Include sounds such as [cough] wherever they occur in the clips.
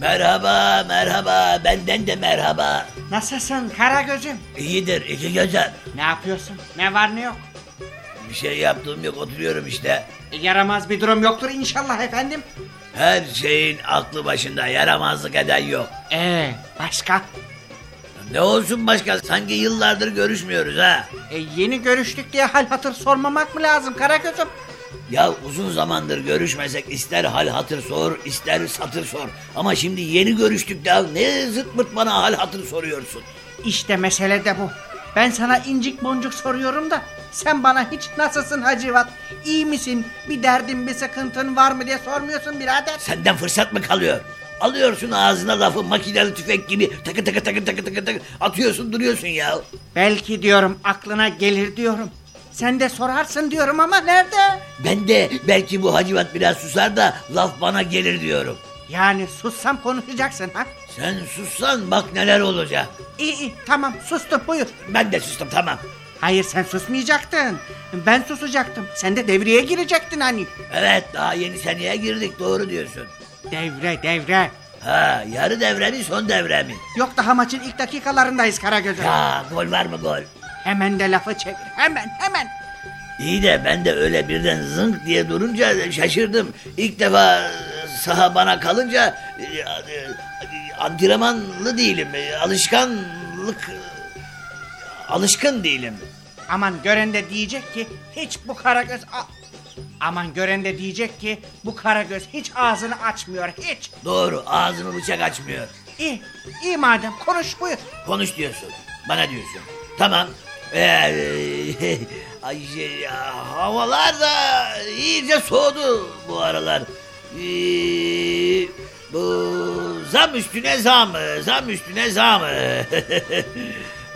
Merhaba, merhaba. Benden de merhaba. Nasılsın Karagöz'üm? İyidir, iki güzel. Ne yapıyorsun? Ne var ne yok? Bir şey yaptığım yok, oturuyorum işte. E, yaramaz bir durum yoktur inşallah efendim. Her şeyin aklı başında, yaramazlık eden yok. Ee, başka? Ne olsun başka, sanki yıllardır görüşmüyoruz ha. E, yeni görüştük diye hal hatır sormamak mı lazım Karagöz'üm? Ya uzun zamandır görüşmesek ister hal hatır sor, ister satır sor. Ama şimdi yeni görüştük ya, ne zırt pırt bana hal hatır soruyorsun. İşte mesele de bu. Ben sana incik boncuk soruyorum da sen bana hiç nasılsın Hacivat? İyi misin? Bir derdin bir sıkıntın var mı diye sormuyorsun birader. Senden fırsat mı kalıyor? Alıyorsun ağzına lafı makineli tüfek gibi takı takı takı takı takı takı atıyorsun duruyorsun ya. Belki diyorum aklına gelir diyorum. Sen de sorarsın diyorum ama nerede? Ben de belki bu hacivat biraz susar da laf bana gelir diyorum. Yani sussam konuşacaksın ha? Sen sussan bak neler olacak. İyi iyi tamam sustum buyur. Ben de sustum tamam. Hayır sen susmayacaktın. Ben susacaktım. Sen de devreye girecektin hani. Evet daha yeni seneye girdik doğru diyorsun. Devre devre. Ha yarı devre mi son devre mi? Yok daha maçın ilk dakikalarındayız Karagöz'üm. Ya gol var mı gol? Hemen de lafı çevir. Hemen hemen. İyi de ben de öyle birden zınk diye durunca şaşırdım. İlk defa saha bana kalınca e, antrenmanlı değilim. e, Alışkanlık alışkın değilim. Aman gören de diyecek ki hiç bu Karagöz... Aman gören de diyecek ki bu Karagöz hiç ağzını açmıyor hiç. Doğru ağzımı bıçak açmıyor. İyi, iyi madem konuş buyur. Konuş diyorsun. Bana diyorsun. Tamam. Ee, [laughs] ay, şey, havalar da iyice soğudu bu aralar. Ee, bu zam üstüne zam, zam üstüne zam. [laughs]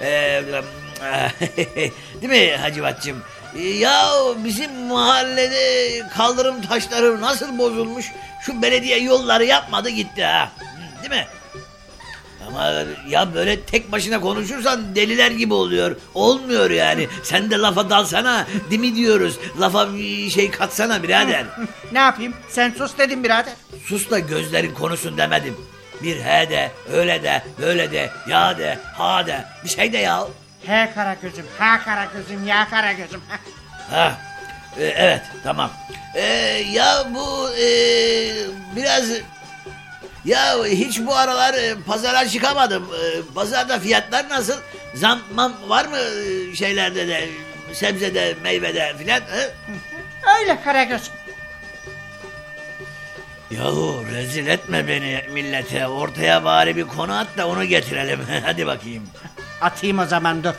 Ee, [laughs] Değil mi Hacivatçım? Ee, Ya bizim mahallede kaldırım taşları nasıl bozulmuş? Şu belediye yolları yapmadı gitti ha. Değil mi? Ama ya böyle tek başına konuşursan deliler gibi oluyor. Olmuyor yani. Sen de lafa dalsana. Değil mi diyoruz? Lafa bir şey katsana birader. Ne yapayım sen sus dedim birader. Sus da gözlerin konusun demedim. Bir he de, öyle de, böyle de, ya de, ha de. Bir şey de ya. He Karagöz'üm, ha Karagöz'üm, ya Karagöz'üm. ha. Ha. e, evet tamam. E, ya bu e, biraz ya hiç bu aralar e, pazara çıkamadım. E, pazarda fiyatlar nasıl? Zammam var mı e, şeylerde de sebzede meyvede filan? he? Öyle Karagöz. Yahu rezil etme beni millete. Ortaya bari bir konu at da onu getirelim. [laughs] Hadi bakayım. Atayım o zaman dur.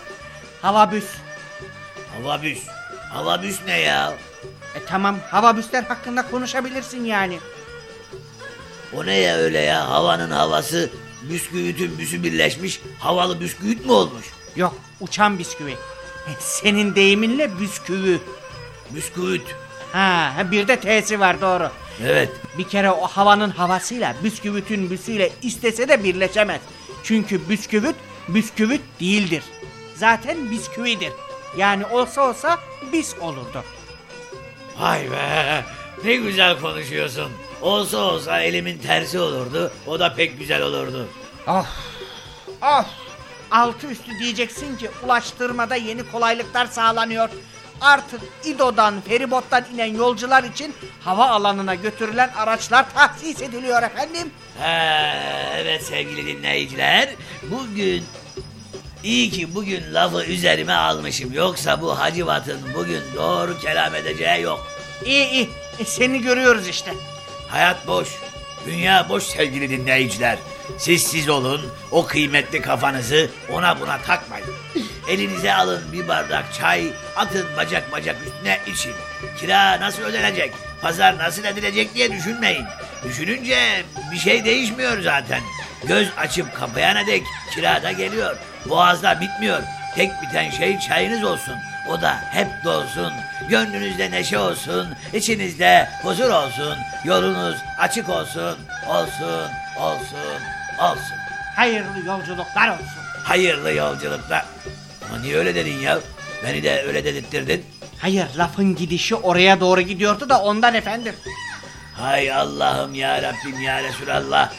Hava büs. Havabüs. Havabüs ne ya? E tamam hava büsler hakkında konuşabilirsin yani. O ne ya öyle ya? Havanın havası bisküvitin büsü birleşmiş. Havalı bisküvit mi olmuş? Yok uçan bisküvi. Senin deyiminle bisküvi. Bisküvit. Ha bir de T'si var doğru. Evet. Bir kere o havanın havasıyla bisküvitin büsüyle istese de birleşemez. Çünkü bisküvit bisküvit değildir. Zaten bisküvidir. Yani olsa olsa bis olurdu. Vay be. Ne güzel konuşuyorsun. Olsa olsa elimin tersi olurdu. O da pek güzel olurdu. Of. Of. Altı üstü diyeceksin ki ulaştırmada yeni kolaylıklar sağlanıyor. Artık İdo'dan, feribottan inen yolcular için hava alanına götürülen araçlar tahsis ediliyor efendim. Ha, evet sevgili dinleyiciler. Bugün iyi ki bugün lafı üzerime almışım. Yoksa bu Hacivat'ın bugün doğru kelam edeceği yok. İyi iyi, E, seni görüyoruz işte. Hayat boş. Dünya boş sevgili dinleyiciler. Siz siz olun. O kıymetli kafanızı ona buna takmayın. Elinize alın bir bardak çay. Atın bacak bacak üstüne için. Kira nasıl ödenecek? Pazar nasıl edilecek diye düşünmeyin. Düşününce bir şey değişmiyor zaten. Göz açıp kapayana dek kira da geliyor. Boğazda bitmiyor. Tek biten şey çayınız olsun. O da hep dolsun. Gönlünüzde neşe olsun. içinizde huzur olsun. Yolunuz açık olsun. Olsun, olsun, olsun. Hayırlı yolculuklar olsun. Hayırlı yolculuklar. Ama niye öyle dedin ya? Beni de öyle dedirttirdin. Hayır, lafın gidişi oraya doğru gidiyordu da ondan efendim. Hay Allah'ım ya Rabbim ya Resulallah.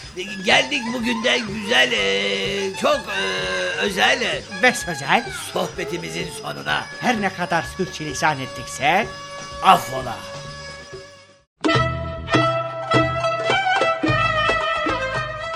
Geldik bugün de güzel, eee, çok eee, özel Ve sözel, sohbetimizin sonuna. her ne kadar sürçülisan ettikse... Affola.